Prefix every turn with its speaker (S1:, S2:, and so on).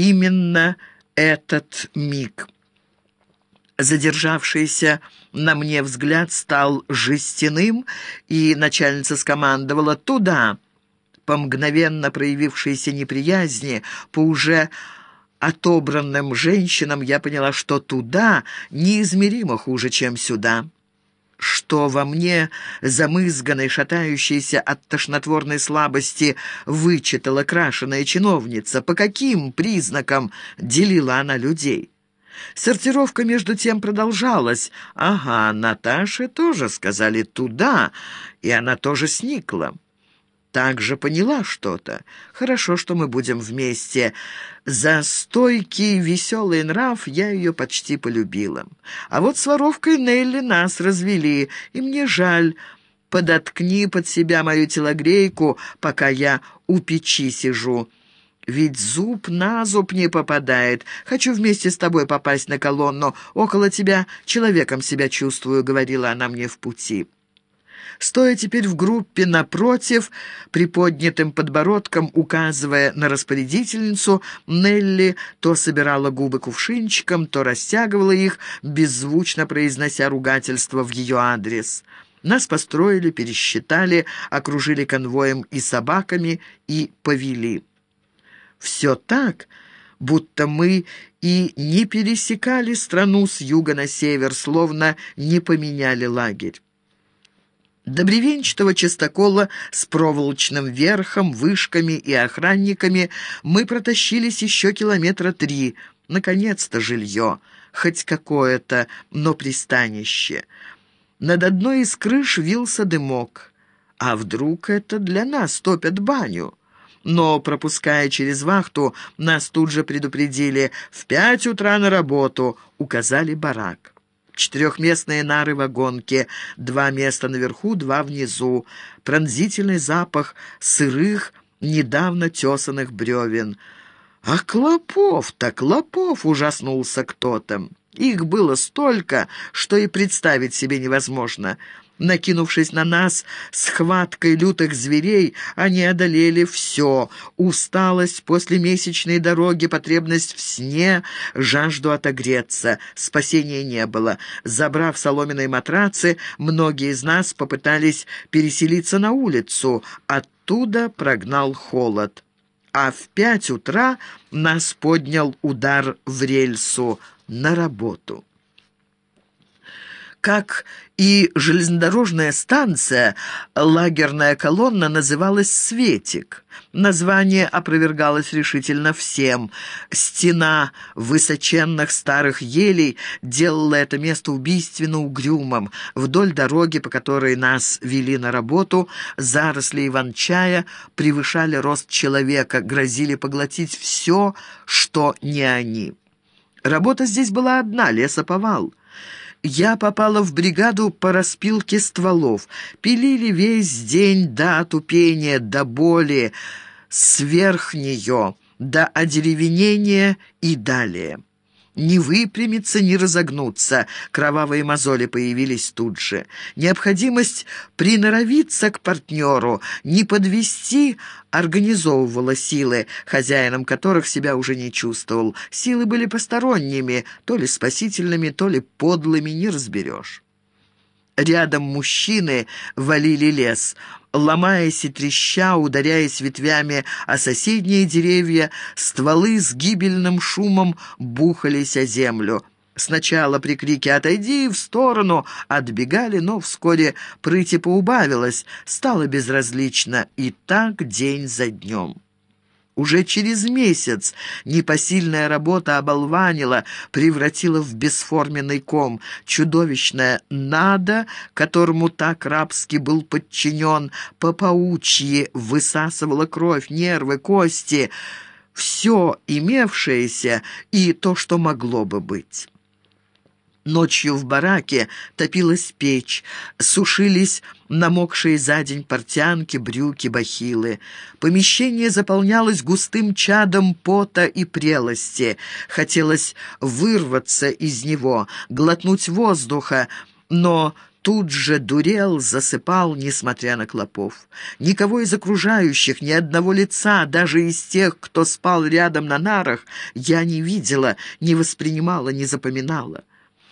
S1: именно этот миг. Задержавшийся на мне взгляд стал жестяным, и начальница скомандовала «туда». По мгновенно проявившейся неприязни, по уже отобранным женщинам я поняла, что туда неизмеримо хуже, чем сюда что во мне, замызганной, шатающейся от тошнотворной слабости, вычитала крашеная чиновница, по каким признакам делила она людей. Сортировка между тем продолжалась. Ага, Наташе тоже сказали «туда», и она тоже сникла также поняла что-то. Хорошо, что мы будем вместе. За стойкий, веселый нрав я ее почти полюбила. А вот с воровкой Нелли нас развели, и мне жаль. Подоткни под себя мою телогрейку, пока я у печи сижу. Ведь зуб на зуб не попадает. Хочу вместе с тобой попасть на колонну. Около тебя человеком себя чувствую», — говорила она мне в пути. Стоя теперь в группе напротив, приподнятым подбородком указывая на распорядительницу, Нелли то собирала губы кувшинчиком, то растягивала их, беззвучно произнося ругательство в ее адрес. Нас построили, пересчитали, окружили конвоем и собаками и повели. Все так, будто мы и не пересекали страну с юга на север, словно не поменяли лагерь. До бревенчатого частокола с проволочным верхом, вышками и охранниками мы протащились еще километра три. Наконец-то жилье, хоть какое-то, но пристанище. Над одной из крыш вился дымок. А вдруг это для нас топят баню? Но, пропуская через вахту, нас тут же предупредили «в пять утра на работу», указали барак четырехместные нары-вагонки, два места наверху, два внизу, пронзительный запах сырых, недавно тесанных бревен. «А клопов-то, клопов!» — ужаснулся кто-то. Их было столько, что и представить себе невозможно. Накинувшись на нас схваткой лютых зверей, они одолели все. Усталость после месячной дороги, потребность в сне, жажду отогреться. Спасения не было. Забрав соломенные матрацы, многие из нас попытались переселиться на улицу. Оттуда прогнал холод. А в пять утра нас поднял удар в рельсу на работу. Как и железнодорожная станция, лагерная колонна называлась «Светик». Название опровергалось решительно всем. Стена высоченных старых елей делала это место убийственно угрюмым. Вдоль дороги, по которой нас вели на работу, заросли иван-чая превышали рост человека, грозили поглотить все, что не они. Работа здесь была одна — лесоповал я попала в бригаду по распилке стволов. Пилили весь день до отупения, до боли, сверх нее, до одеревенения и далее. Не выпрямиться, не разогнуться. Кровавые мозоли появились тут же. Необходимость приноровиться к партнеру, не подвести, организовывала силы, хозяином которых себя уже не чувствовал. Силы были посторонними, то ли спасительными, то ли подлыми, не разберешь. Рядом мужчины валили лес ломаясь и треща, ударяясь ветвями о соседние деревья, стволы с гибельным шумом бухались о землю. Сначала при крике «Отойди в сторону!» отбегали, но вскоре прыти поубавилось, стало безразлично, и так день за днем. Уже через месяц непосильная работа оболванила, превратила в бесформенный ком. Чудовищное «надо», которому так рабски был подчинен, по паучьи высасывала кровь, нервы, кости, все имевшееся и то, что могло бы быть. Ночью в бараке топилась печь, сушились намокшие за день портянки, брюки, бахилы. Помещение заполнялось густым чадом пота и прелости. Хотелось вырваться из него, глотнуть воздуха, но тут же дурел, засыпал, несмотря на клопов. Никого из окружающих, ни одного лица, даже из тех, кто спал рядом на нарах, я не видела, не воспринимала, не запоминала.